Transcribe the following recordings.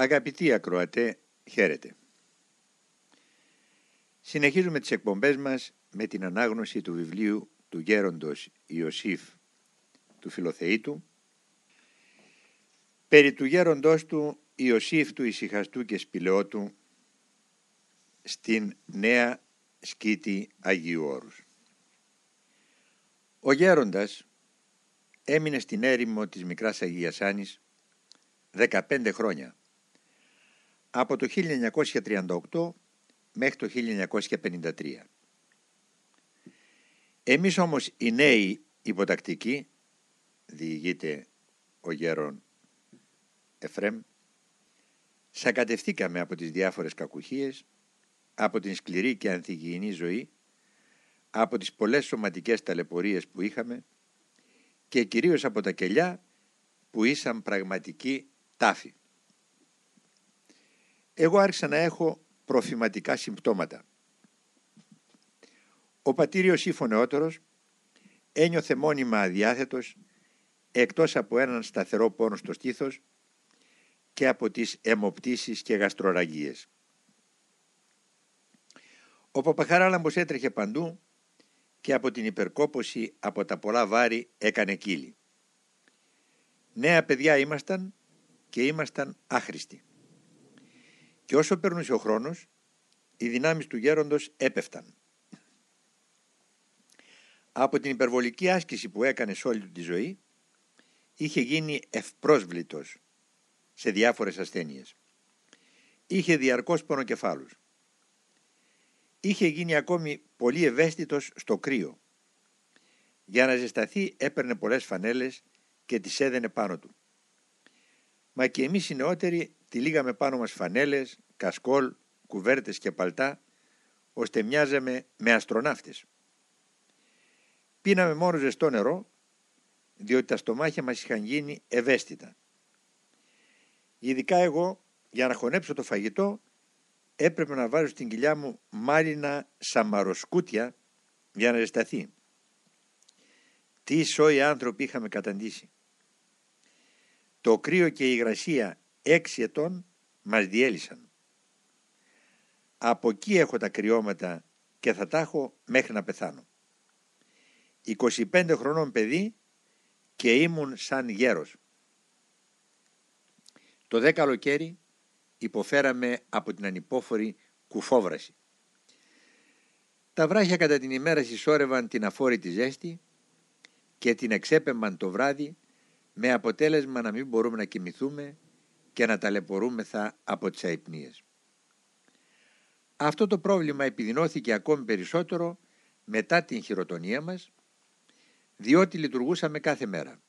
Αγαπητοί ακροατέ, χαίρετε. Συνεχίζουμε τις εκπομπές μας με την ανάγνωση του βιβλίου του γέροντος Ιωσήφ του Φιλοθεήτου περί του γέροντός του Ιωσήφ του Ισυχαστού και Σπηλαιότου στην Νέα Σκήτη Αγίου Όρους. Ο γέροντας έμεινε στην έρημο της Μικράς Αγίας Άνης 15 χρόνια από το 1938 μέχρι το 1953. Εμείς όμως οι νέοι υποτακτικοί, διηγείται ο γέρον Εφρέμ, σακατευτήκαμε από τις διάφορες κακουχίες, από την σκληρή και ανθυγιεινή ζωή, από τις πολλές σωματικές ταλαιπωρίες που είχαμε και κυρίως από τα κελιά που ήσαν πραγματική τάφη. Εγώ άρχισα να έχω προφηματικά συμπτώματα. Ο πατήριος ή φωνεότερος ένιωθε μόνιμα αδιάθετος εκτός από έναν σταθερό πόνο στο στήθος και από τις αιμοπτήσεις και γαστροραγίες. Ο Παπαχαράλαμπος έτρεχε παντού και από την υπερκόπωση από τα πολλά βάρη έκανε κύλι. Νέα παιδιά ήμασταν και ήμασταν άχρηστοι. Και όσο περνούσε ο χρόνος, οι δυνάμεις του γέροντος έπεφταν. Από την υπερβολική άσκηση που έκανε σε όλη του τη ζωή, είχε γίνει ευπρόσβλητος σε διάφορες ασθένειες. Είχε διαρκώς πονοκεφάλους. Είχε γίνει ακόμη πολύ ευαίσθητος στο κρύο. Για να ζεσταθεί έπαιρνε πολλές φανέλες και τις έδαινε πάνω του. Μα και εμείς οι νεότεροι τυλίγαμε πάνω μας φανέλες, κασκόλ, κουβέρτες και παλτά, ώστε μοιάζαμε με αστροναύτες. Πίναμε μόνο ζεστό νερό, διότι τα στομάχια μας είχαν γίνει ευαίσθητα. Ειδικά εγώ, για να χωνέψω το φαγητό, έπρεπε να βάζω στην κοιλιά μου μάλινα σαμαροσκούτια για να ζεσταθεί. Τι σόι άνθρωποι είχαμε καταντήσει. Το κρύο και η υγρασία έξι ετών μας διέλυσαν. Από εκεί έχω τα κρυώματα και θα τα έχω μέχρι να πεθάνω. 25 χρονών παιδί και ήμουν σαν γέρος. Το δε καλοκαίρι υποφέραμε από την ανυπόφορη κουφόβραση. Τα βράχια κατά την ημέρα συσσόρευαν την αφόρητη ζέστη και την εξέπεμπαν το βράδυ με αποτέλεσμα να μην μπορούμε να κοιμηθούμε και να ταλαιπωρούμεθα από τις αϊπνίες. Αυτό το πρόβλημα επιδεινώθηκε ακόμη περισσότερο μετά την χειροτονία μας, διότι λειτουργούσαμε κάθε μέρα.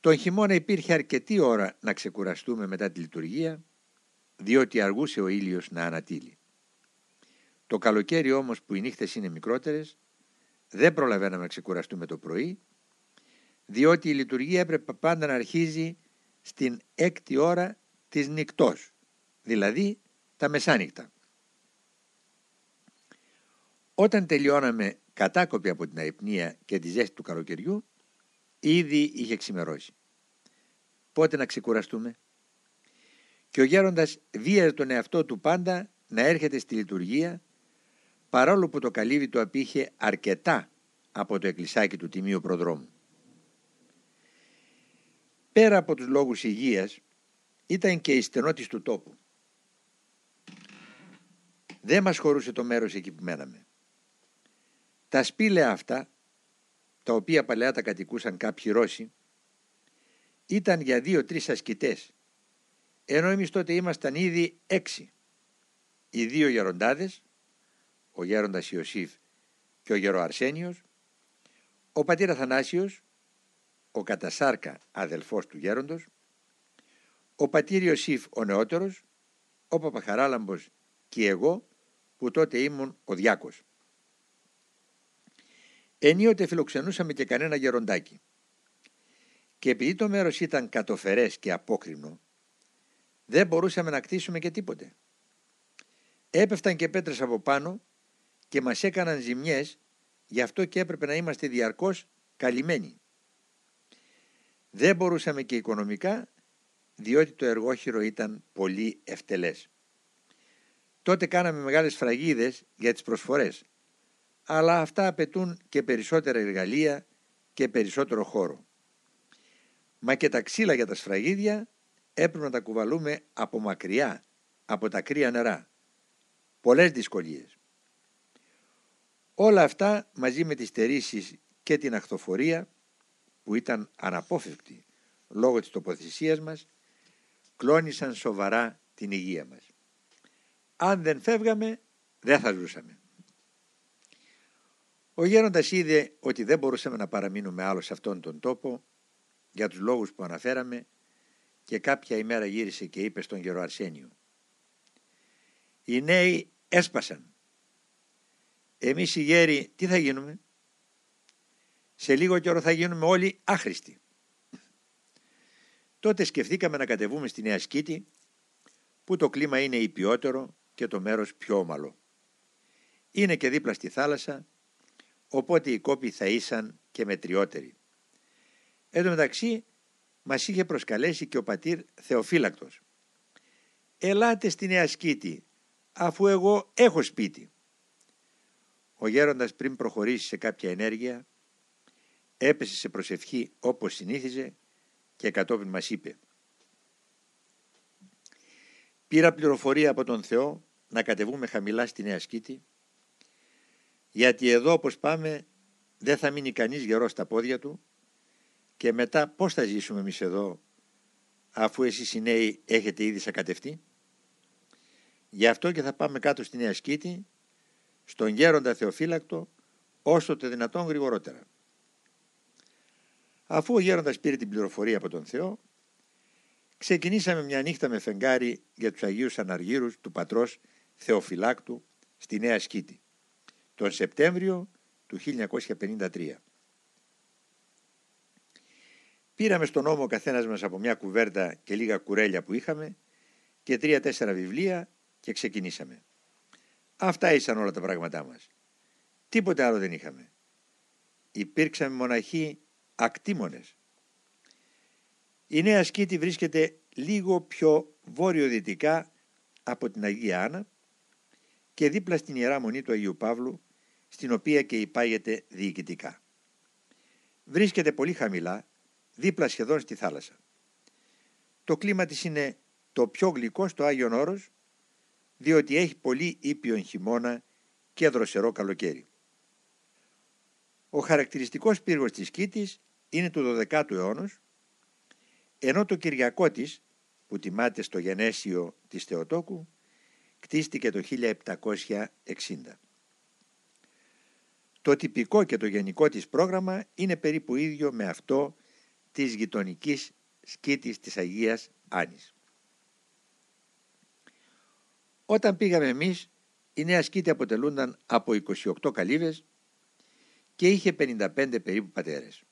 Τον χειμώνα υπήρχε αρκετή ώρα να ξεκουραστούμε μετά τη λειτουργία, διότι αργούσε ο ήλιος να ανατείλει. Το καλοκαίρι όμως που οι νύχτες είναι μικρότερες, δεν προλαβαίναμε να ξεκουραστούμε το πρωί, διότι η λειτουργία έπρεπε πάντα να αρχίζει στην έκτη ώρα της νυχτός, δηλαδή τα μεσάνυχτα. Όταν τελειώναμε κατάκοπη από την αϊπνία και τη ζέστη του καλοκαιριού, ήδη είχε ξημερώσει. Πότε να ξεκουραστούμε; Και ο γέροντας βίαζε τον εαυτό του πάντα να έρχεται στη λειτουργία, παρόλο που το καλύβι του απήχε αρκετά από το εκκλησάκι του Τιμίου Προδρόμου. Πέρα από τους λόγους υγείας, ήταν και η στενότης του τόπου. Δεν μας χωρούσε το μέρος εκεί που μέναμε. Τα σπήλαια αυτά, τα οποία παλαιά τα κατοικούσαν κάποιοι Ρώσοι, ήταν για δύο-τρεις ασκητές, ενώ εμείς τότε ήμασταν ήδη έξι. Οι δύο γεροντάδες, ο γέροντας Ιωσήφ και ο γερο Αρσένιος, ο πατήρ Αθανάσιος, ο Κατασάρκα αδελφός του γέροντος, ο πατήρ Ιωσήφ ο νεότερος, ο Παπαχαράλαμπος και εγώ που τότε ήμουν ο Διάκος. Ενίοτε φιλοξενούσαμε και κανένα γεροντάκι. Και επειδή το μέρος ήταν κατοφερές και απόκριμνο, δεν μπορούσαμε να κτίσουμε και τίποτε. Έπεφταν και πέτρες από πάνω και μας έκαναν ζημιές, γι' αυτό και έπρεπε να είμαστε διαρκώς καλυμμένοι. Δεν μπορούσαμε και οικονομικά διότι το εργόχειρο ήταν πολύ ευτελές. Τότε κάναμε μεγάλες φραγίδες για τις προσφορές, αλλά αυτά απαιτούν και περισσότερα εργαλεία και περισσότερο χώρο. Μα και τα ξύλα για τα σφραγίδια έπρεπε να τα κουβαλούμε από μακριά, από τα κρύα νερά. Πολλές δυσκολίες. Όλα αυτά μαζί με τις στερήσεις και την αχθοφορία που ήταν αναπόφευκτη λόγω της τοποθεσίας μας κλώνησαν σοβαρά την υγεία μας. Αν δεν φεύγαμε δεν θα ζούσαμε. Ο γέροντας είδε ότι δεν μπορούσαμε να παραμείνουμε άλλο σε αυτόν τον τόπο για τους λόγους που αναφέραμε και κάποια ημέρα γύρισε και είπε στον γερο Αρσένιο «Οι νέοι έσπασαν. Εμείς οι γέροι τι θα γίνουμε» σε λίγο καιρό θα γίνουμε όλοι άχρηστοι. Τότε σκεφτήκαμε να κατεβούμε στη Νέα Σκήτη που το κλίμα είναι υπιότερο και το μέρος πιο ομαλό. Είναι και δίπλα στη θάλασσα οπότε οι κόποι θα ήσαν και μετριότεροι. Εν τω μεταξύ μας είχε προσκαλέσει και ο πατήρ Θεοφύλακτος. «Ελάτε στη Νέα Σκήτη αφού εγώ έχω σπίτι». Ο γέροντας πριν προχωρήσει σε κάποια ενέργεια έπεσε σε προσευχή όπως συνήθιζε και κατόπιν μας είπε «Πήρα πληροφορία από τον Θεό να κατεβούμε χαμηλά στη Νέα Σκήτη γιατί εδώ όπως πάμε δεν θα μείνει κανείς γερός στα πόδια του και μετά πώς θα ζήσουμε εμείς εδώ αφού εσείς οι νέοι έχετε ήδη σακατευτεί. Γι' αυτό και θα πάμε κάτω στη Νέα Σκήτη στον γέροντα Θεοφύλακτο όσο το δυνατόν γρηγορότερα. Αφού ο γέροντας πήρε την πληροφορία από τον Θεό, ξεκινήσαμε μια νύχτα με φεγγάρι για τους Αγίους Αναργύρους του πατρός Θεοφυλάκτου στη Νέα Σκήτη, τον Σεπτέμβριο του 1953. Πήραμε στον νόμο ο καθένας μας από μια κουβέρτα και λίγα κουρέλια που είχαμε και τρία-τέσσερα βιβλία και ξεκινήσαμε. Αυτά ήσαν όλα τα πράγματά μας. Τίποτε άλλο δεν είχαμε. Υπήρξαμε μοναχοί ακτήμονες. Η Νέα Σκήτη βρίσκεται λίγο πιο βόρειο-δυτικά από την Αγία Άννα και δίπλα στην Ιερά Μονή του Αγίου Παύλου, στην οποία και υπάγεται διοικητικά. Βρίσκεται πολύ χαμηλά, δίπλα σχεδόν στη θάλασσα. Το κλίμα της είναι το πιο γλυκό στο Άγιον Όρος, διότι έχει πολύ ήπιον χειμώνα και δροσερό καλοκαίρι. Ο χαρακτηριστικός πύργος της Κίτης είναι του 12ου αιώνα, ενώ το Κυριακό της, που τιμάται στο γενέσιο της Θεοτόκου, κτίστηκε το 1760. Το τυπικό και το γενικό της πρόγραμμα είναι περίπου ίδιο με αυτό της γειτονικής σκήτης της Αγίας Άνης. Όταν πήγαμε εμείς, η νέα σκήτη αποτελούνταν από 28 καλύβες και είχε 55 περίπου πατέρες.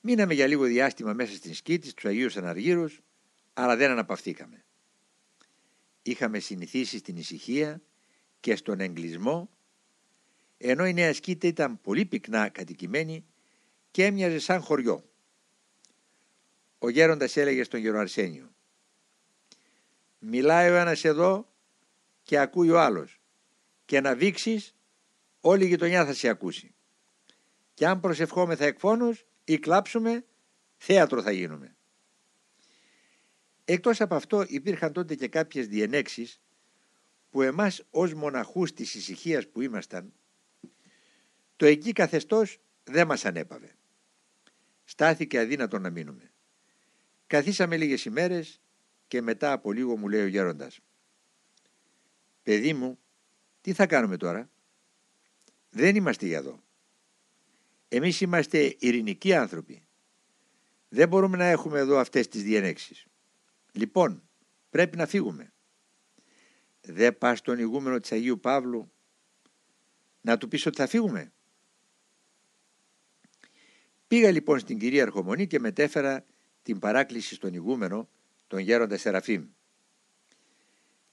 Μείναμε για λίγο διάστημα μέσα στην σκήτη στους Αγίους Αναργύρους, αλλά δεν αναπαυθήκαμε. Είχαμε συνηθίσει στην ησυχία και στον εγκλισμό, ενώ η νέα σκήτη ήταν πολύ πυκνά κατοικημένη και έμοιαζε σαν χωριό. Ο γέροντας έλεγε στον γερο Αρσένιο «Μιλάει ο ένας εδώ και ακούει ο άλλος και να βήξεις όλη η γειτονιά θα σε ακούσει. Και αν προσευχόμεθα εκφώνους ή κλάψουμε, θέατρο θα γίνουμε. Εκτός από αυτό υπήρχαν τότε και κάποιες διενέξεις που εμάς ως μοναχούς της ησυχίας που ήμασταν το εκεί καθεστώς δεν μας ανέπαβε. Στάθηκε αδύνατο να μείνουμε. Καθίσαμε λίγες ημέρες και μετά από λίγο μου λέει ο γέροντας «Παιδί μου, τι θα κάνουμε τώρα» Δεν είμαστε για εδώ. Εμείς είμαστε ειρηνικοί άνθρωποι. Δεν μπορούμε να έχουμε εδώ αυτές τις διενέξεις. Λοιπόν, πρέπει να φύγουμε. Δεν πας στον ηγούμενο της Αγίου Παύλου να του πεις ότι θα φύγουμε. Πήγα λοιπόν στην κυρία Αρχομονή και μετέφερα την παράκληση στον ηγούμενο, τον γέροντα Σεραφείμ.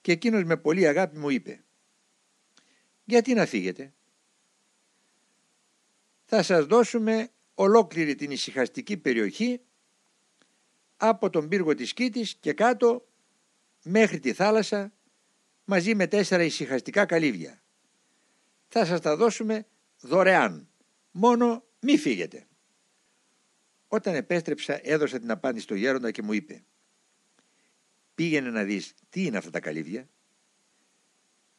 Και εκείνος με πολύ αγάπη μου είπε «Γιατί να φύγετε» θα σας δώσουμε ολόκληρη την ησυχαστική περιοχή από τον πύργο της Κίτης και κάτω μέχρι τη θάλασσα μαζί με τέσσερα ησυχαστικά καλύβια. Θα σας τα δώσουμε δωρεάν, μόνο μη φύγετε. Όταν επέστρεψα έδωσα την απάντηση στο γέροντα και μου είπε «Πήγαινε να δεις τι είναι αυτά τα καλύβια».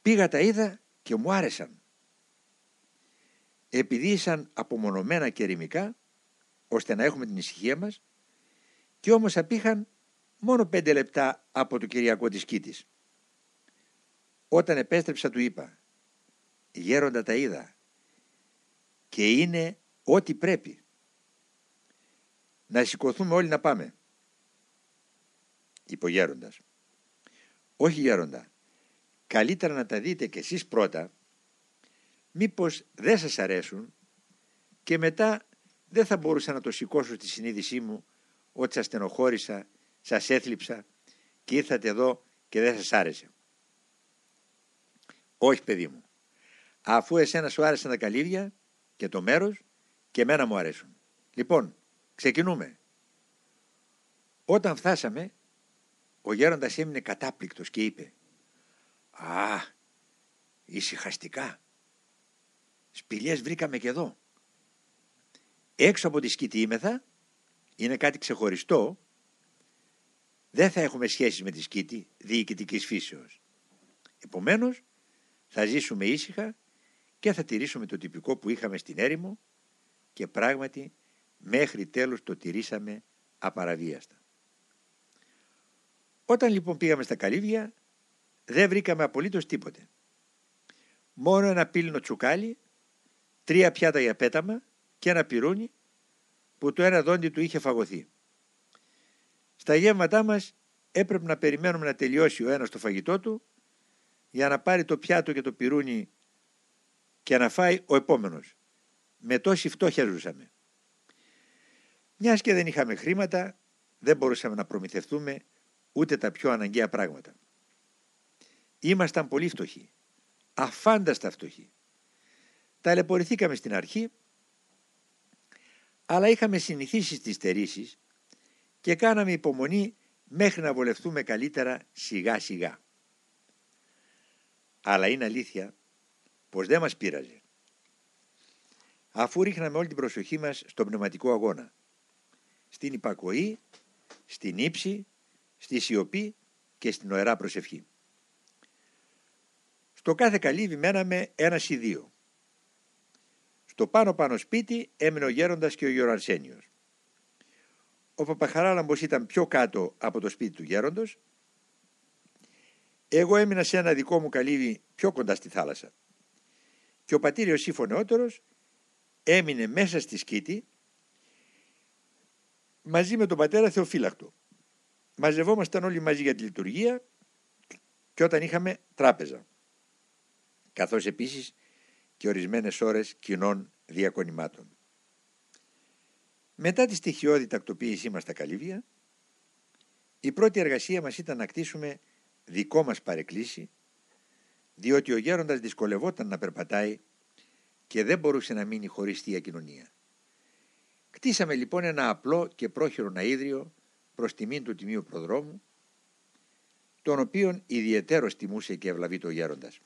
Πήγα τα είδα και μου άρεσαν. Επειδή ήσαν απομονωμένα και ερημικά, ώστε να έχουμε την ησυχία μας, και όμως απήχαν μόνο πέντε λεπτά από το Κυριακό της Κίτης. Όταν επέστρεψα του είπα «Γέροντα τα είδα και είναι ό,τι πρέπει. Να σηκωθούμε όλοι να πάμε». Είπε ο γέροντας. «Όχι γέροντα, καλύτερα να τα δείτε κι εσείς πρώτα, μήπως δεν σας αρέσουν και μετά δεν θα μπορούσα να το σηκώσω στη συνείδησή μου ότι σας στενοχώρησα, σας έθλιψα και ήρθατε εδώ και δεν σας άρεσε. Όχι παιδί μου, αφού εσένα σου άρεσαν τα καλύβια και το μέρος και εμένα μου αρέσουν. Λοιπόν, ξεκινούμε. Όταν φτάσαμε, ο γέροντας έμεινε κατάπληκτος και είπε «Α, ησυχαστικά. Σπηλιές βρήκαμε και εδώ. Έξω από τη σκήτη ήμεθα είναι κάτι ξεχωριστό, δεν θα έχουμε σχέσεις με τη σκήτη διοικητικής φύσεως. Επομένως, θα ζήσουμε ήσυχα και θα τηρήσουμε το τυπικό που είχαμε στην έρημο και πράγματι μέχρι τέλος το τηρήσαμε απαραβίαστα. Όταν λοιπόν πήγαμε στα καλύβια δεν βρήκαμε απολύτως τίποτε. Μόνο ένα πύλινο τσουκάλι, τρία πιάτα για πέταμα και ένα πυρούνι που το ένα δόντι του είχε φαγωθεί. Στα γεύματά μας έπρεπε να περιμένουμε να τελειώσει ο ένας το φαγητό του για να πάρει το πιάτο και το πυρούνι και να φάει ο επόμενος. Με τόση φτώχεια ζούσαμε. Μιας και δεν είχαμε χρήματα, δεν μπορούσαμε να προμηθευτούμε ούτε τα πιο αναγκαία πράγματα. Ήμασταν πολύ φτωχοί, αφάνταστα φτωχοί. Ταλαιπωρηθήκαμε στην αρχή αλλά είχαμε συνηθίσει στις στερήσεις και κάναμε υπομονή μέχρι να βολευτούμε καλύτερα σιγά σιγά. Αλλά είναι αλήθεια πως δεν μας πείραζε. Αφού ρίχναμε όλη την προσοχή μας στον πνευματικό αγώνα, στην υπακοή, στην ύψη, στη σιωπή και στην οερά προσευχή. Στο κάθε καλύβι μέναμε ένα ή δύο. Στο πάνω πάνω σπίτι έμεινε ο γέροντας και ο Γεωραρσένιος. Ο Παπαχαράλαμπος ήταν πιο κάτω από το σπίτι του γέροντος. Εγώ έμεινα σε ένα δικό μου καλύβι πιο κοντά στη θάλασσα. Και ο πατήριος Ήφο έμεινε μέσα στη σκήτη μαζί με τον πατέρα Θεοφύλακτο. Μαζευόμασταν όλοι μαζί για τη λειτουργία και όταν είχαμε τράπεζα. Καθώς επίσης και ορισμένες ώρες κοινών διακονημάτων. Μετά τη στοιχειώδη τακτοποίησή μας στα καλύβια, η πρώτη εργασία μας ήταν να κτίσουμε δικό μας παρεκκλήσι, διότι ο γέροντας δυσκολευόταν να περπατάει και δεν μπορούσε να μείνει χωρίς θεία κοινωνία. Κτίσαμε λοιπόν ένα απλό και πρόχειρο ναΐδριο προς τιμήν του Τιμίου Προδρόμου, τον οποίον ιδιαιτέρως τιμούσε και ευλαβεί το γέροντας.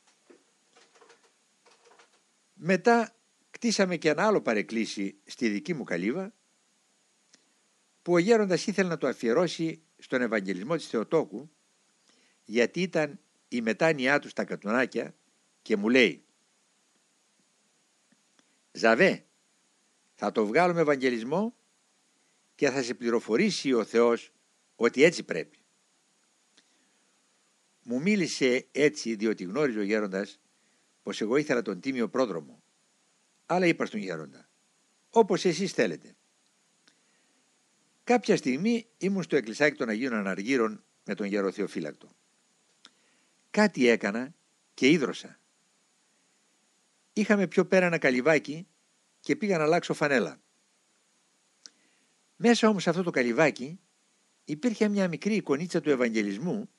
Μετά κτίσαμε και ένα άλλο παρεκκλήσι στη δική μου καλύβα που ο γέροντας ήθελε να το αφιερώσει στον Ευαγγελισμό της Θεοτόκου γιατί ήταν η μετάνοιά του στα κατουνάκια και μου λέει «Ζαβέ, θα το βγάλουμε Ευαγγελισμό και θα σε πληροφορήσει ο Θεός ότι έτσι πρέπει». Μου μίλησε έτσι διότι γνώριζε ο γέροντας πως εγώ ήθελα τον τίμιο πρόδρομο. Αλλά είπα στον γέροντα, όπως εσείς θέλετε. Κάποια στιγμή ήμουν στο εκκλησάκι των Αγίων Αναργύρων με τον γέρο Θεοφύλακτο. Κάτι έκανα και ίδρωσα. Είχαμε πιο πέρα ένα καλυβάκι και πήγα να αλλάξω φανέλα. Μέσα όμως αυτό το καλυβάκι υπήρχε μια μικρή εικονίτσα του Ευαγγελισμού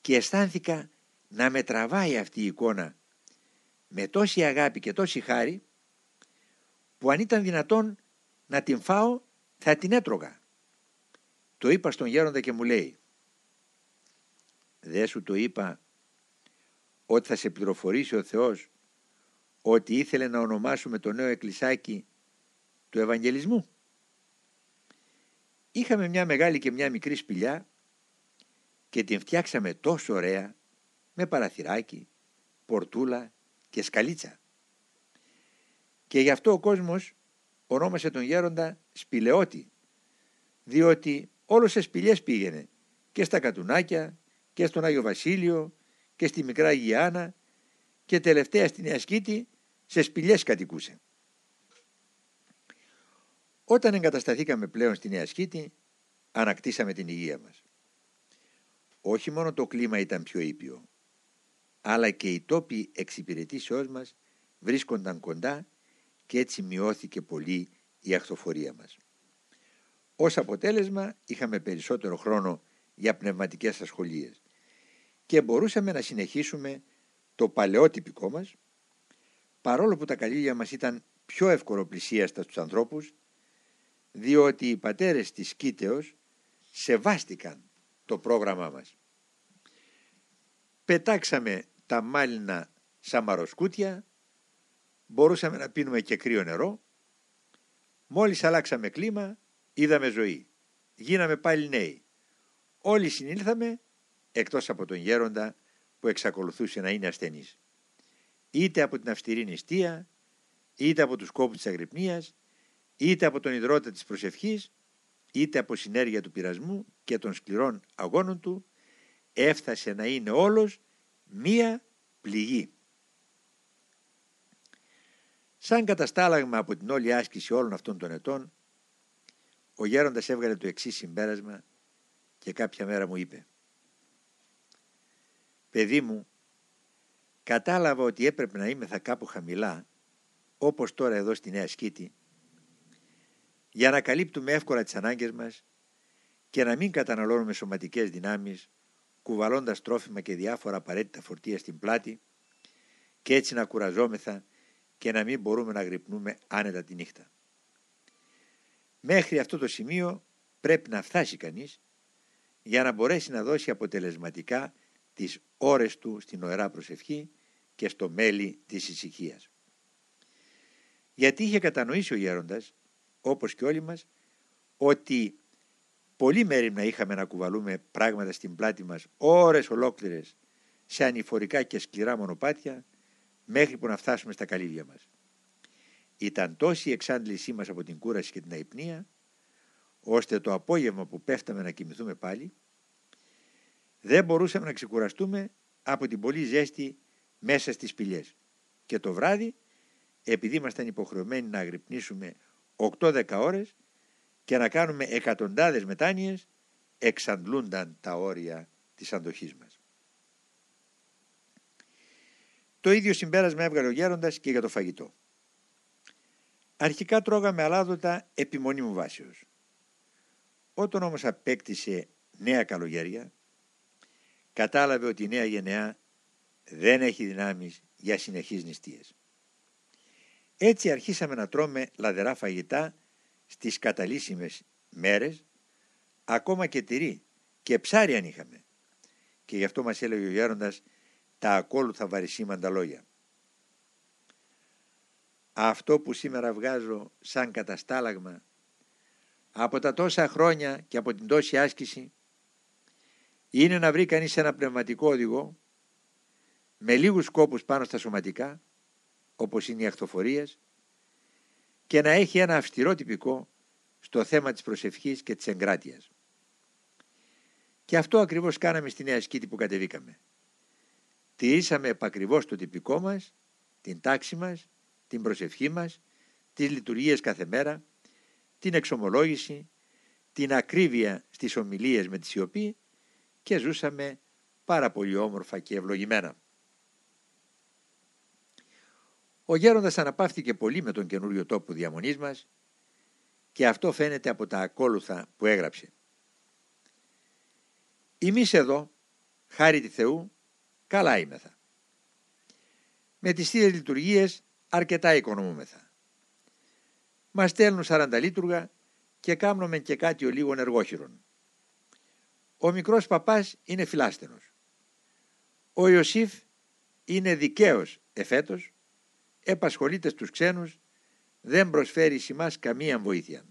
και αισθάνθηκα να με τραβάει αυτή η εικόνα με τόση αγάπη και τόση χάρη που αν ήταν δυνατόν να την φάω θα την έτρωγα. Το είπα στον γέροντα και μου λέει «Δεν σου το είπα ότι θα σε πληροφορήσει ο Θεός ότι ήθελε να ονομάσουμε το νέο εκκλησάκι του Ευαγγελισμού». Είχαμε μια μεγάλη και μια μικρή σπηλιά και την φτιάξαμε τόσο ωραία με παραθυράκι, πορτούλα και σκαλίτσα. Και γι' αυτό ο κόσμος ονόμασε τον γέροντα Σπηλαιώτη, διότι όλος σε σπηλιές πήγαινε και στα Κατουνάκια και στον Άγιο Βασίλειο και στη Μικρά Γιάννα και τελευταία στην Νέα Σκήτη σε σπηλιές κατοικούσε. Όταν εγκατασταθήκαμε πλέον στη Νέα Σκήτη, ανακτήσαμε την υγεία μας. Όχι μόνο το κλίμα ήταν πιο ήπιο, αλλά και οι τόποι εξυπηρετήσεώς μας βρίσκονταν κοντά και έτσι μειώθηκε πολύ η αχθοφορία μας. Ως αποτέλεσμα είχαμε περισσότερο χρόνο για πνευματικές ασχολίες και μπορούσαμε να συνεχίσουμε το παλαιό τυπικό μας παρόλο που τα καλύλια μας ήταν πιο ευκολοπλησίαστα στους ανθρώπους διότι οι πατέρες της Κίτεως σεβάστηκαν το πρόγραμμά μας. Πετάξαμε τα μάλινα σαμαροσκούτια, μπορούσαμε να πίνουμε και κρύο νερό. Μόλις αλλάξαμε κλίμα, είδαμε ζωή. Γίναμε πάλι νέοι. Όλοι συνήλθαμε, εκτός από τον γέροντα που εξακολουθούσε να είναι ασθενής. Είτε από την αυστηρή νηστεία, είτε από τους κόπους της αγρυπνίας, είτε από τον ιδρώτα της προσευχής, είτε από συνέργεια του πειρασμού και των σκληρών αγώνων του, έφτασε να είναι όλος μία πληγή. Σαν καταστάλαγμα από την όλη άσκηση όλων αυτών των ετών, ο γέροντας έβγαλε το εξής συμπέρασμα και κάποια μέρα μου είπε «Παιδί μου, κατάλαβα ότι έπρεπε να είμαι θα κάπου χαμηλά, όπως τώρα εδώ στη Νέα Σκήτη, για να καλύπτουμε εύκολα τις ανάγκες μας και να μην καταναλώνουμε σωματικές δυνάμεις κουβαλώντας τρόφιμα και διάφορα απαραίτητα φορτία στην πλάτη και έτσι να κουραζόμεθα και να μην μπορούμε να γρυπνούμε άνετα τη νύχτα. Μέχρι αυτό το σημείο πρέπει να φτάσει κανείς για να μπορέσει να δώσει αποτελεσματικά τις ώρες του στην ωερά προσευχή και στο μέλι της ησυχίας. Γιατί είχε κατανοήσει ο γέροντας, όπως και όλοι μας, ότι Πολύ μέρη να είχαμε να κουβαλούμε πράγματα στην πλάτη μας ώρες ολόκληρες σε ανηφορικά και σκληρά μονοπάτια μέχρι που να φτάσουμε στα καλύβια μας. Ήταν τόση η εξάντλησή μας από την κούραση και την αϊπνία ώστε το απόγευμα που πέφταμε να κοιμηθούμε πάλι δεν μπορούσαμε να ξεκουραστούμε από την πολύ ζέστη μέσα στις σπηλιές. Και το βράδυ, επειδή ήμασταν υποχρεωμένοι να αγρυπνήσουμε 8-10 ώρες, και να κάνουμε εκατοντάδες μετάνοιες εξαντλούνταν τα όρια της αντοχής μας. Το ίδιο συμπέρασμα έβγαλε ο γέροντας και για το φαγητό. Αρχικά τρώγαμε αλάδοτα επιμονή μου βάσεως. Όταν όμως απέκτησε νέα καλογέρια, κατάλαβε ότι η νέα γενεά δεν έχει δυνάμεις για συνεχείς νηστείες. Έτσι αρχίσαμε να τρώμε λαδερά φαγητά στις καταλύσιμες μέρες ακόμα και τυρί και ψάρι αν είχαμε. Και γι' αυτό μας έλεγε ο Γέροντας τα ακόλουθα βαρισίμαντα λόγια. Αυτό που σήμερα βγάζω σαν καταστάλαγμα από τα τόσα χρόνια και από την τόση άσκηση είναι να βρει κανείς ένα πνευματικό οδηγό με λίγους σκόπους πάνω στα σωματικά όπως είναι οι ακτοφορίες και να έχει ένα αυστηρό τυπικό στο θέμα της προσευχής και της εγκράτειας. Και αυτό ακριβώς κάναμε στη Νέα Σκήτη που κατεβήκαμε. Τηρήσαμε επακριβώς το τυπικό μας, την τάξη μας, την προσευχή μας, τις λειτουργίες κάθε μέρα, την εξομολόγηση, την ακρίβεια στις ομιλίες με τη σιωπή και ζούσαμε πάρα πολύ όμορφα και ευλογημένα. Ο γέροντας αναπαύθηκε πολύ με τον καινούριο τόπο διαμονής μας και αυτό φαίνεται από τα ακόλουθα που έγραψε. Εμείς εδώ, χάρη τη Θεού, καλά είμεθα. Με τις Θείες Λειτουργίες αρκετά οικονομούμεθα. Μας στέλνουν 40 λίτουργα και κάνουμε και κάτι ο λίγο εργόχειρον. ο μικρός παπάς είναι φιλάστενος. Ο Ιωσήφ είναι δικαίος εφέτος, επασχολείται στους ξένους, δεν προσφέρει σημάς καμία βοήθεια.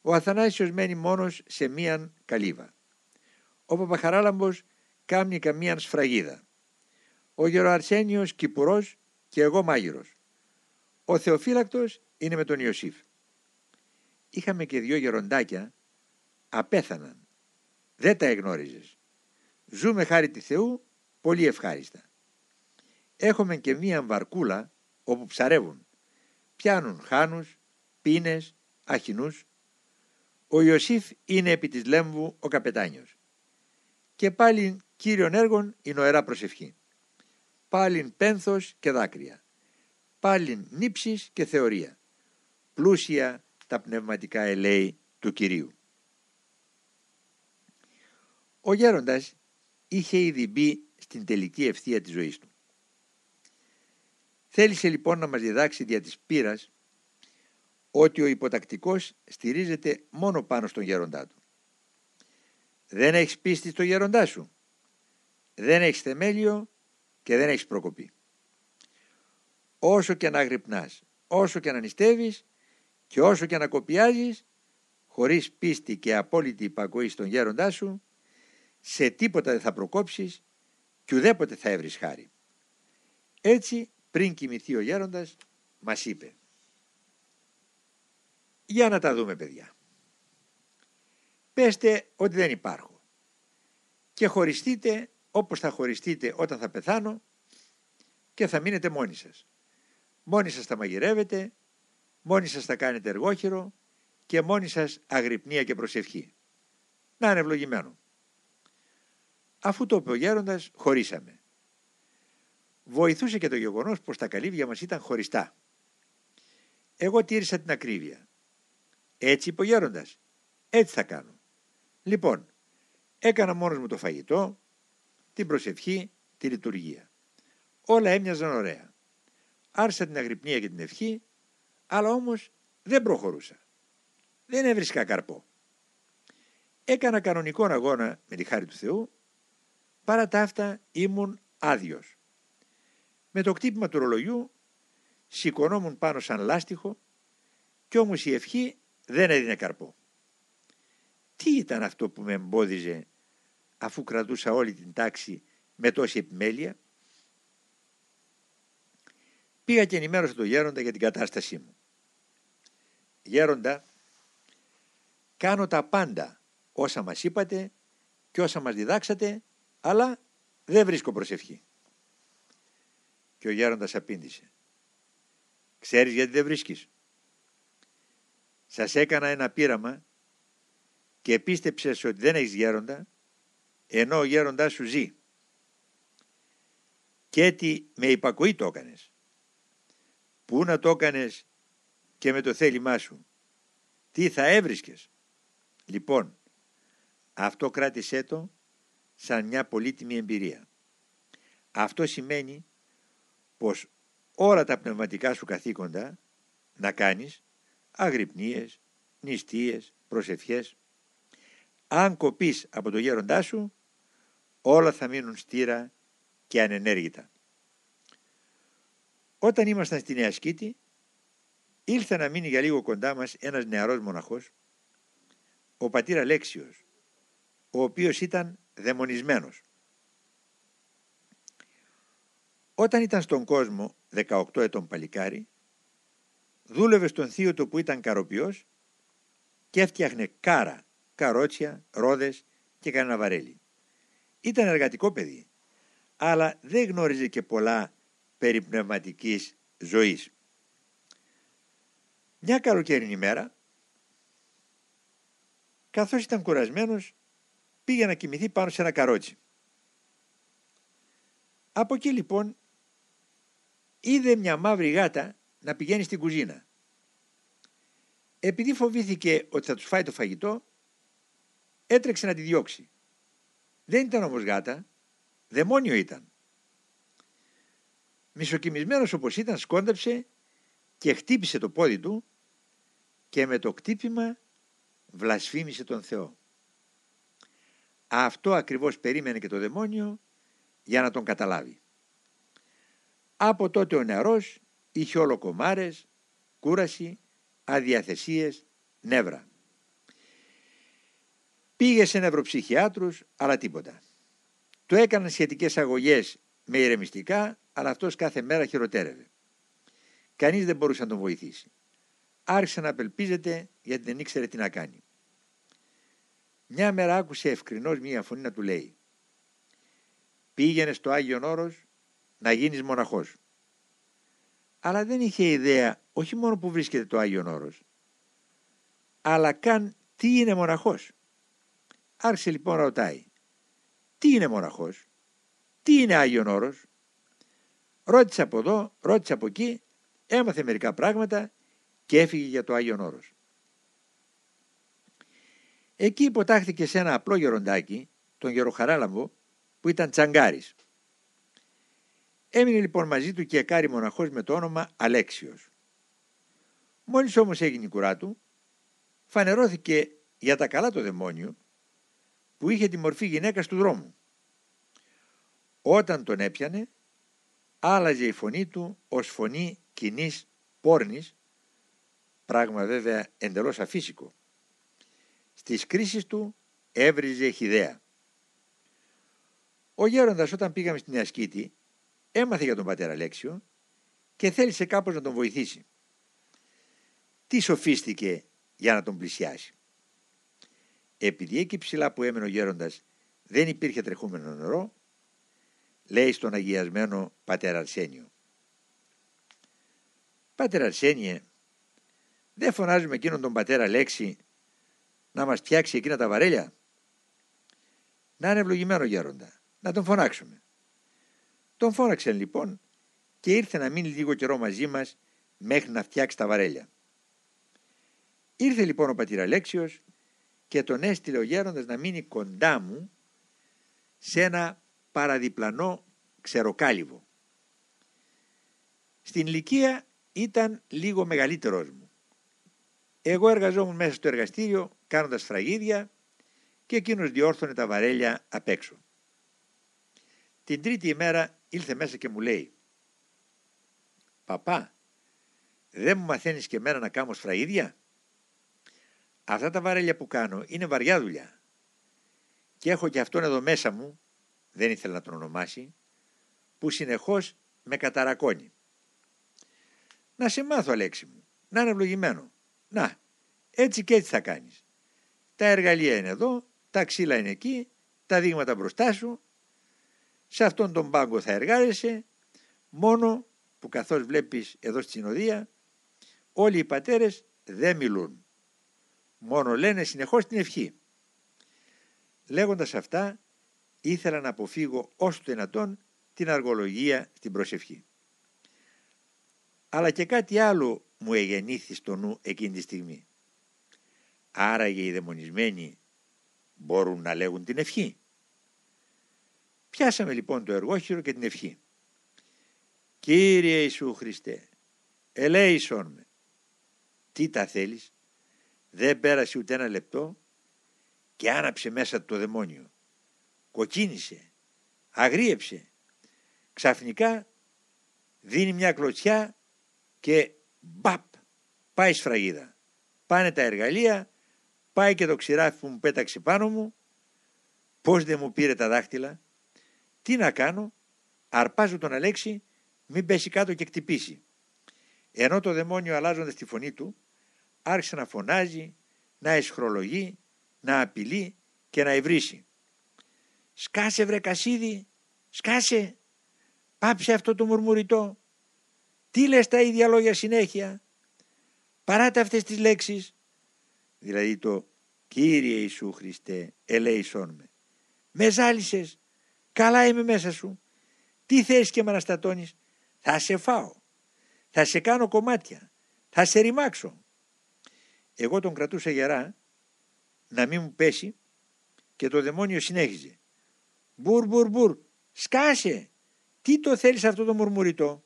Ο Αθανάσιος μένει μόνος σε μίαν καλύβα. Ο Παπαχαράλαμπος κάμνει καμίαν σφραγίδα. Ο Γεροαρσένιος Κυπουρός και εγώ μάγειρος. Ο Θεοφύλακτος είναι με τον Ιωσήφ. Είχαμε και δυο γεροντάκια, απέθαναν. Δεν τα εγνώριζες. Ζούμε χάρη τη Θεού, πολύ ευχάριστα. Έχουμε και μία βαρκούλα όπου ψαρεύουν. Πιάνουν χάνους, πίνες, αχινούς. Ο Ιωσήφ είναι επί της Λέμβου ο καπετάνιος. Και πάλι κύριον έργων η νοερά προσευχή. Πάλιν πένθος και δάκρυα. Πάλιν νύψης και θεωρία. Πλούσια τα πνευματικά ελέη του Κυρίου. Ο γέροντας είχε ήδη μπει στην τελική ευθεία της ζωής του. Θέλησε λοιπόν να μας διδάξει δια της πείρας ότι ο υποτακτικός στηρίζεται μόνο πάνω στον γέροντά του. Δεν έχεις πίστη στο γέροντά σου. Δεν έχεις θεμέλιο και δεν έχεις προκοπή. Όσο και να γρυπνάς, όσο και να νηστεύεις και όσο και να κοπιάζεις, χωρίς πίστη και απόλυτη υπακοή στον γέροντά σου, σε τίποτα δεν θα προκόψεις και ουδέποτε θα έβρεις χάρη. Έτσι πριν κοιμηθεί ο γέροντας μας είπε «Για να τα δούμε παιδιά. Πέστε ότι δεν υπάρχω και χωριστείτε όπως θα χωριστείτε όταν θα πεθάνω και θα μείνετε μόνοι σας. Μόνοι σας θα μαγειρεύετε, μόνοι σας θα κάνετε εργόχειρο και μόνοι σας αγρυπνία και προσευχή. Να είναι ευλογημένο. Αφού το είπε ο γέροντας, χωρίσαμε. Βοηθούσε και το γεγονός πως τα καλύβια μας ήταν χωριστά. Εγώ τήρησα την ακρίβεια. Έτσι είπε ο γέροντας. Έτσι θα κάνω. Λοιπόν, έκανα μόνος μου το φαγητό, την προσευχή, τη λειτουργία. Όλα έμοιαζαν ωραία. Άρχισα την αγρυπνία και την ευχή, αλλά όμως δεν προχωρούσα. Δεν έβρισκα καρπό. Έκανα κανονικό αγώνα με τη χάρη του Θεού Παρά τα αυτά ήμουν άδειος. Με το κτύπημα του ρολογιού σηκωνόμουν πάνω σαν λάστιχο κι όμως η ευχή δεν έδινε καρπό. Τι ήταν αυτό που με εμπόδιζε αφού κρατούσα όλη την τάξη με τόση επιμέλεια; Πήγα και ενημέρωσα τον γέροντα για την κατάστασή μου. Γέροντα, κάνω τα πάντα όσα μας είπατε και όσα μας διδάξατε αλλά δεν βρίσκω προσευχή. Και ο γέροντας απήντησε. Ξέρεις γιατί δεν βρίσκεις; Σας έκανα ένα πείραμα και πίστεψες ότι δεν έχεις γέροντα, ενώ ο γέροντάς σου ζει. Και έτσι με υπακοή το έκανες. Πού να το έκανες και με το θέλημά σου. Τι θα έβρισκες. Λοιπόν, αυτό κράτησέ το σαν μια πολύτιμη εμπειρία. Αυτό σημαίνει πως όλα τα πνευματικά σου καθήκοντα να κάνεις αγρυπνίες, νηστείες, προσευχές. Αν κοπείς από το γέροντά σου, όλα θα μείνουν στήρα και ανενέργητα. Όταν ήμασταν στη Νέα Σκήτη, ήλθε να μείνει για λίγο κοντά μας ένας νεαρός μοναχός, ο πατήρ Αλέξιος, ο οποίος ήταν δαιμονισμένος. Όταν ήταν στον κόσμο 18 ετών παλικάρι, δούλευε στον θείο του που ήταν καροποιός και έφτιαχνε κάρα, καρότσια, ρόδες και κανένα βαρέλι. Ήταν εργατικό παιδί, αλλά δεν γνώριζε και πολλά περί πνευματικής ζωής. Μια καλοκαίρινη μέρα, καθώς ήταν κουρασμένος, πήγε να κοιμηθεί πάνω σε ένα καρότσι. Από εκεί λοιπόν είδε μια μαύρη γάτα να πηγαίνει στην κουζίνα. Επειδή φοβήθηκε ότι θα τους φάει το φαγητό, έτρεξε να τη διώξει. Δεν ήταν όμως γάτα, δαιμόνιο ήταν. Μισοκιμισμένος όπως ήταν σκόνταψε και χτύπησε το πόδι του και με το κτύπημα βλασφήμισε τον Θεό. Αυτό ακριβώς περίμενε και το δαιμόνιο για να τον καταλάβει. Από τότε ο νεαρός είχε όλο κομμάρες, κούραση, αδιαθεσίες, νεύρα. Πήγε σε νευροψυχιάτρους, αλλά τίποτα. Του έκαναν σχετικές αγωγές με ηρεμιστικά, αλλά αυτός κάθε μέρα χειροτέρευε. Κανείς δεν μπορούσε να τον βοηθήσει. Άρχισε να απελπίζεται γιατί δεν ήξερε τι να κάνει. Μια μέρα άκουσε ευκρινώς μία φωνή να του λέει «Πήγαινε στο Άγιον Όρος να γίνεις μοναχός». Αλλά δεν είχε ιδέα όχι μόνο που βρίσκεται το Άγιον Όρος, αλλά καν τι είναι μοναχός. Άρχισε λοιπόν να ρωτάει «Τι είναι μοναχός, τι είναι Άγιον Όρος». Ρώτησε από εδώ, ρώτησε από εκεί, έμαθε μερικά πράγματα και έφυγε για το Άγιον Όρος. Εκεί υποτάχθηκε σε ένα απλό γεροντάκι, τον γεροχαράλαμπο, που ήταν τσαγκάρης. Έμεινε λοιπόν μαζί του και εκάρι μοναχός με το όνομα Αλέξιος. Μόλις όμως έγινε η κουρά του, φανερώθηκε για τα καλά το δαιμόνιο που είχε τη μορφή γυναίκας του δρόμου. Όταν τον έπιανε, άλλαζε η φωνή του ως φωνή κοινής πόρνης, πράγμα βέβαια εντελώς αφύσικο. Στις κρίσεις του έβριζε χιδέα. Ο γέροντας όταν πήγαμε στην Ασκήτη έμαθε για τον πατέρα Λέξιο και θέλησε κάπως να τον βοηθήσει. Τι σοφίστηκε για να τον πλησιάσει. Επειδή εκεί ψηλά που έμενε ο γέροντας δεν υπήρχε τρεχούμενο νερό, λέει στον αγιασμένο πατέρα Αρσένιο. Πατέρα Αρσένιε, δεν φωνάζουμε εκείνον τον πατέρα Λέξη να μας φτιάξει εκείνα τα βαρέλια. Να είναι ευλογημένο γέροντα, να τον φωνάξουμε. Τον φώναξε λοιπόν και ήρθε να μείνει λίγο καιρό μαζί μας μέχρι να φτιάξει τα βαρέλια. Ήρθε λοιπόν ο πατήρ Αλέξιος και τον έστειλε ο γέροντας να μείνει κοντά μου σε ένα παραδιπλανό ξεροκάλυβο. Στην ηλικία ήταν λίγο μεγαλύτερος μου. Εγώ εργαζόμουν μέσα στο εργαστήριο κάνοντας φραγίδια και εκείνος διόρθωνε τα βαρέλια απ' έξω. Την τρίτη ημέρα ήλθε μέσα και μου λέει «Παπά, δεν μου μαθαίνεις και μέρα να κάνω σφραγίδια» Αυτά τα βαρέλια που κάνω είναι βαριά δουλειά. Και έχω και αυτόν εδώ μέσα μου, δεν ήθελα να τον ονομάσει, που συνεχώς με καταρακώνει. Να σε μάθω Αλέξη μου, να είναι ευλογημένο. Να, έτσι και έτσι θα κάνεις. Τα εργαλεία είναι εδώ, τα ξύλα είναι εκεί, τα δείγματα μπροστά σου. Σε αυτόν τον πάγκο θα εργάζεσαι, μόνο που καθώς βλέπεις εδώ στην συνοδεία, όλοι οι πατέρες δεν μιλούν. Μόνο λένε συνεχώς την ευχή. Λέγοντας αυτά, ήθελα να αποφύγω όσο το δυνατόν την αργολογία στην προσευχή. Αλλά και κάτι άλλο μου εγεννήθη στο νου εκείνη τη στιγμή. Άραγε οι δαιμονισμένοι μπορούν να λέγουν την ευχή. Πιάσαμε λοιπόν το εργόχειρο και την ευχή. Κύριε Ιησού Χριστέ, ελέησον με. Τι τα θέλεις; Δεν πέρασε ούτε ένα λεπτό και άναψε μέσα το δαιμόνιο. Κοκκίνησε, αγρίεψε. Ξαφνικά δίνει μια κλωτσιά και μπαπ πάει σφραγίδα. Πάνε τα εργαλεία Πάει και το ξηράφι που μου πέταξε πάνω μου. Πώς δεν μου πήρε τα δάχτυλα; Τι να κάνω. Αρπάζω τον Αλέξη μην πέσει κάτω και κτυπήσει. Ενώ το δαιμόνιο αλλάζοντας τη φωνή του άρχισε να φωνάζει, να εσχρολογεί, να απειλεί και να ευρύσει. «Σκάσε βρε Κασίδη, σκάσε, πάψε αυτό το μουρμουριτό. Τι λες τα ίδια λόγια συνέχεια, παράτα αυτές τις λέξεις, δηλαδή το «Κύριε Ιησού Χριστέ, ελέησόν με». Με ζάλισες, καλά είμαι μέσα σου. Τι θες και με αναστατώνεις, θα σε φάω, θα σε κάνω κομμάτια, θα σε ρημάξω. Εγώ τον κρατούσα γερά, να μην μου πέσει και το δαιμόνιο συνέχιζε. Μπουρ μπουρ μπουρ, σκάσε, τι το θέλεις αυτό το μουρμουριτό,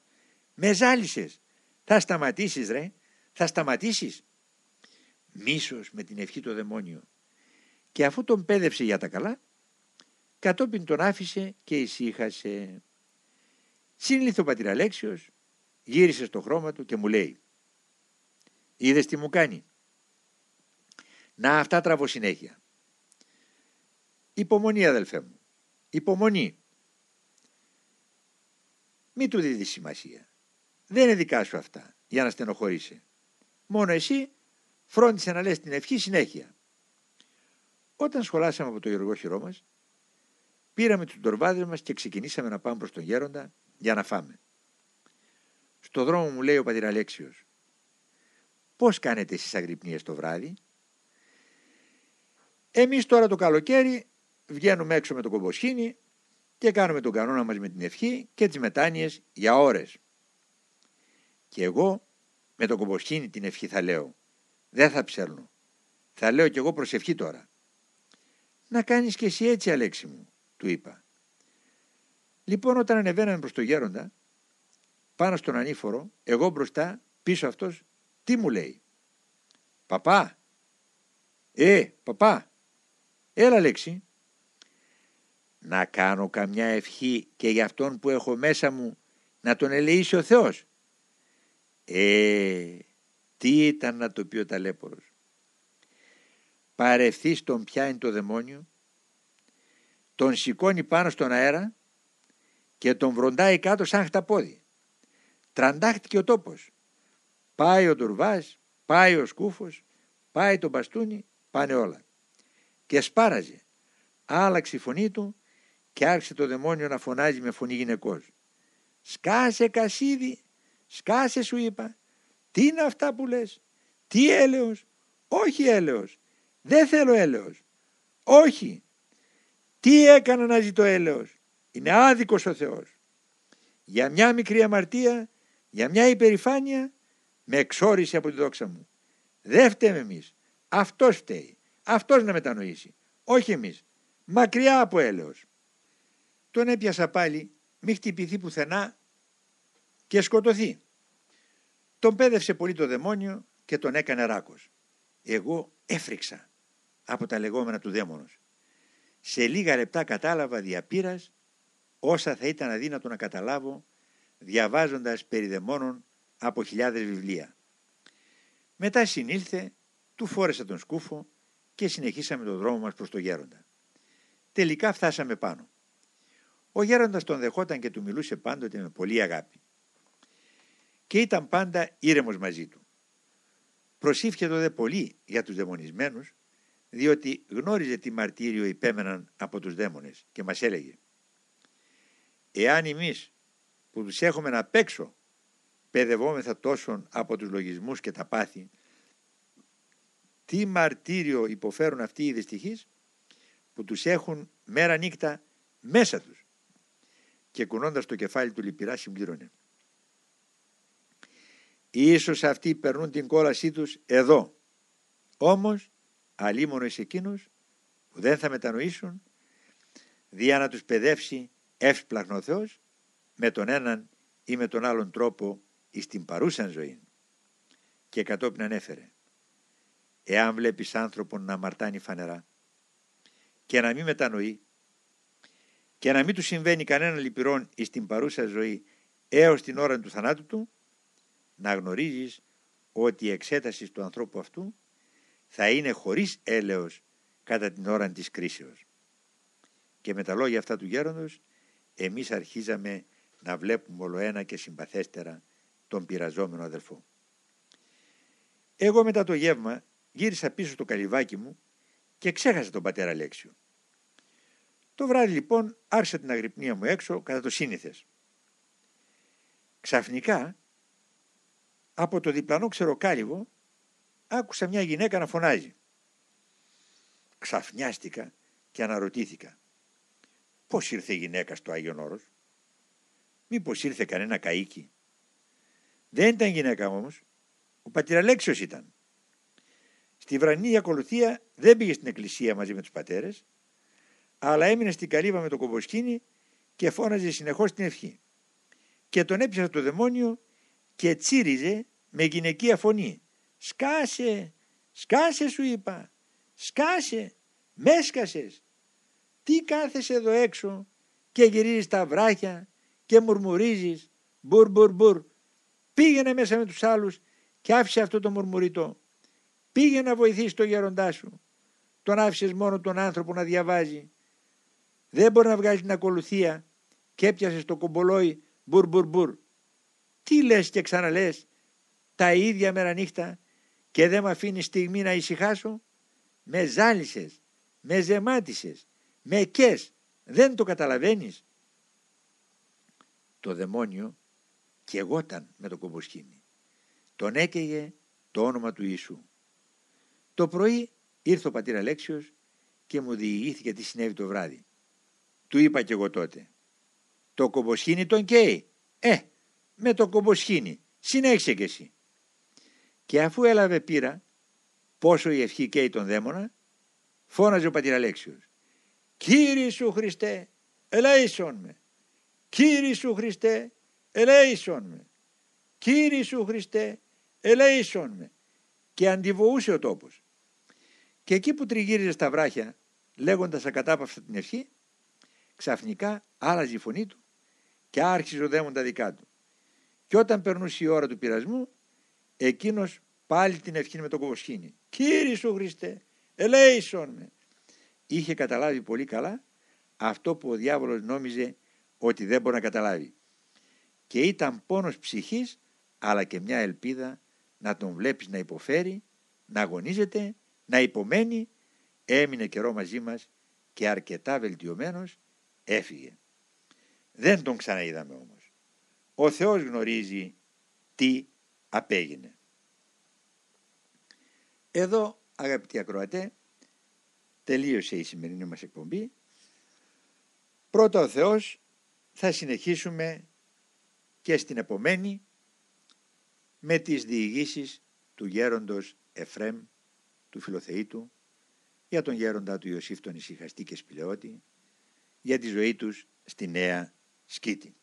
με ζάλισες, θα σταματήσεις ρε, θα σταματήσεις. Μίσος με την ευχή το δαιμόνιο. Και αφού τον πέδεψε για τα καλά Κατόπιν τον άφησε και ησύχασε. Συνήλθε ο πατήρ Αλέξιος, γύρισε στο χρώμα του και μου λέει «Είδες τι μου κάνει» Να αυτά τραβώ συνέχεια. Υπομονή αδελφέ μου. Υπομονή. Μη του δίδεις σημασία. Δεν είναι δικά σου αυτά για να στενοχωρήσει. Μόνο εσύ φρόντισε να λες την ευχή συνέχεια. Όταν σχολάσαμε από το γεωργό μας, πήραμε τους ντορβάδες μας και ξεκινήσαμε να πάμε προς τον γέροντα για να φάμε. Στο δρόμο μου λέει ο πατήρ Αλέξιος, πώς κάνετε εσείς αγρυπνίες το βράδυ; Εμείς τώρα το καλοκαίρι βγαίνουμε έξω με το κομποσχήνι και κάνουμε τον κανόνα μας με την ευχή και τις μετάνοιες για ώρες. Και εγώ με το κομποσχήνι την ευχή θα λέω. Δεν θα ψέρνω. Θα λέω κι εγώ προσευχή τώρα. Να κάνεις και εσύ έτσι Αλέξη μου, του είπα. Λοιπόν όταν ανεβαίναμε προς το γέροντα, πάνω στον ανήφορο, εγώ μπροστά, πίσω αυτός, τι μου λέει; Παπά, ε, παπά, έλα λέξη. Να κάνω καμιά ευχή και για αυτόν που έχω μέσα μου να τον ελεήσει ο Θεός. Ε, τι ήταν να το πει ο ταλέπορος. Παρευθείς τον πιάνει το δαιμόνιο, τον σηκώνει πάνω στον αέρα και τον βροντάει κάτω σαν χταπόδι. Τραντάχτηκε ο τόπος. Πάει ο τουρβάς, πάει ο σκούφος, πάει το μπαστούνι, πάνε όλα. Και σπάραζε. Άλλαξε η φωνή του και άρχισε το δαιμόνιο να φωνάζει με φωνή γυναικός. «Σκάσε Κασίδη, σκάσε σου είπα, τι είναι αυτά που λες, τι έλεος, όχι έλεος, δεν θέλω έλεος, όχι, τι έκανα να ζητώ έλεος, είναι άδικος ο Θεός. Για μια μικρή αμαρτία, για μια υπερηφάνεια, με εξόρισε από τη δόξα μου. Δεν φταίμε εμείς, αυτός φταίει, αυτός να μετανοήσει, όχι εμείς, μακριά από έλεος. Τον έπιασα πάλι, μη χτυπηθεί πουθενά και σκοτωθεί. Τον πέδευσε πολύ το δαιμόνιο και τον έκανε ράκος. Εγώ έφρυξα από τα λεγόμενα του δαίμονος. Σε λίγα λεπτά κατάλαβα διαπήρας όσα θα ήταν αδύνατο να καταλάβω διαβάζοντας περί δαιμόνων από χιλιάδες βιβλία. Μετά συνήλθε, του φόρεσα τον σκούφο και συνεχίσαμε τον δρόμο μας προς το γέροντα. Τελικά φτάσαμε πάνω. Ο γέροντας τον δεχόταν και του μιλούσε πάντοτε με πολύ αγάπη. Και ήταν πάντα ήρεμος μαζί του. Προσήφιε δε πολύ για τους δαιμονισμένους, διότι γνώριζε τι μαρτύριο υπέμεναν από τους δαίμονες και μας έλεγε «Εάν εμείς που τους έχουμε να παίξω παιδευόμεθα τόσον από τους λογισμούς και τα πάθη, τι μαρτύριο υποφέρουν αυτοί οι δυστυχείς που τους έχουν μέρα νύχτα μέσα τους και κουνώντας το κεφάλι του λυπηρά συμπλήρωνε. Ίσως αυτοί περνούν την κόλασή τους εδώ. Όμως, αλίμονο εις εκείνους που δεν θα μετανοήσουν, δια να τους παιδεύσει εύσπλαχνο Θεός, με τον έναν ή με τον άλλον τρόπο εις την παρούσαν ζωή. Και κατόπιν ανέφερε, εάν βλέπεις άνθρωπον να αμαρτάνει φανερά και να μην μετανοεί και να μην του συμβαίνει κανένα λυπηρόν εις την παρούσα ζωή έως την ώρα του θανάτου του, να γνωρίζεις ότι η εξέταση του ανθρώπου αυτού θα είναι χωρίς έλεος κατά την ώρα της κρίσεως. Και με τα λόγια αυτά του γέροντος, εμείς αρχίζαμε να βλέπουμε όλο ένα και συμπαθέστερα τον πειραζόμενο αδελφό. Εγώ μετά το γεύμα γύρισα πίσω στο καλυβάκι μου και ξέχασα τον πατέρα Λέξιο. Το βράδυ λοιπόν άρχισα την αγρυπνία μου έξω κατά το σύνηθες. Ξαφνικά από το διπλανό ξεροκάλυβο άκουσα μια γυναίκα να φωνάζει. Ξαφνιάστηκα και αναρωτήθηκα. Πώς ήρθε η γυναίκα στο Άγιον Όρος; Μήπως ήρθε κανένα καΐκι. Δεν ήταν γυναίκα όμως. Ο πατηραλέξιος ήταν. Στη βρανή ακολουθία δεν πήγε στην εκκλησία μαζί με τους πατέρες, αλλά έμεινε στην καλύβα με το κομποσκίνη και φώναζε συνεχώς την ευχή. Και τον έπιασε το δαιμόνιο και τσίριζε με γυναικεία φωνή. «Σκάσε, σκάσε σου είπα, σκάσε, με τι κάθεσαι εδώ έξω και γυρίζεις τα βράχια και μουρμουρίζεις. Μπουρ μπουρ μπουρ. Πήγαινε μέσα με τους άλλους και άφησε αυτό το μουρμουριτό. Πήγαινε να βοηθήσεις τον γέροντά σου. Τον άφησες μόνο τον άνθρωπο να διαβάζει. Δεν μπορεί να βγάλει την ακολουθία και έπιασες το κομπολόι. Μπουρ μπουρ μπουρ. Τι λες και ξαναλες τα ίδια μέρα νύχτα και δεν με αφήνεις στιγμή να ησυχάσω; Με ζάλισες με ζεμάτισες με κες δεν το καταλαβαίνεις; Το δαιμόνιο κεγόταν με το κομποσχήνι τον έκαιγε το όνομα του Ιησού. Το πρωί ήρθε ο πατήρ Αλέξιος και μου διηγήθηκε τι συνέβη το βράδυ. Του είπα κι εγώ τότε το κομποσχήνι τον καίει ε με το κομποσχήνι συνέχισε κι εσύ και αφού έλαβε πείρα πόσο η ευχή καίει τον δαίμονα φώναζε ο πατήρ Αλέξιος Κύριε Σου Χριστέ, ελέησον με. Κύριε Σου Χριστέ, ελέησον με. Κύριε Σου Χριστέ, ελέησον με. Και αντιβοούσε ο τόπος. Και εκεί που τριγύριζε στα βράχια, λέγοντας ακατάπαυστα την ευχή, ξαφνικά άλλαζε η φωνή του και άρχιζε ο δαίμον τα δικά του. Και όταν περνούσε η ώρα του πειρασμού, εκείνος πάλι την ευχή με το κοβοσχήνι. Κύριε Σου Χριστέ, ελέησον με είχε καταλάβει πολύ καλά αυτό που ο διάβολος νόμιζε ότι δεν μπορεί να καταλάβει. Και ήταν πόνος ψυχής αλλά και μια ελπίδα να τον βλέπεις να υποφέρει, να αγωνίζεται, να υπομένει, έμεινε καιρό μαζί μας και αρκετά βελτιωμένος έφυγε. Δεν τον ξαναείδαμε όμως. Ο Θεός γνωρίζει τι απέγινε. Εδώ αγαπητοί ακροατέ τελείωσε η σημερινή μας εκπομπή. Πρώτα ο Θεός θα συνεχίσουμε και στην επομένη με τις διηγήσεις του γέροντος Εφρέμ του Φιλοθεήτου για τον γέροντα του Ιωσήφ τον Ισυχαστή και Σπηλαιώτη για τη ζωή τους στη Νέα Σκήτη.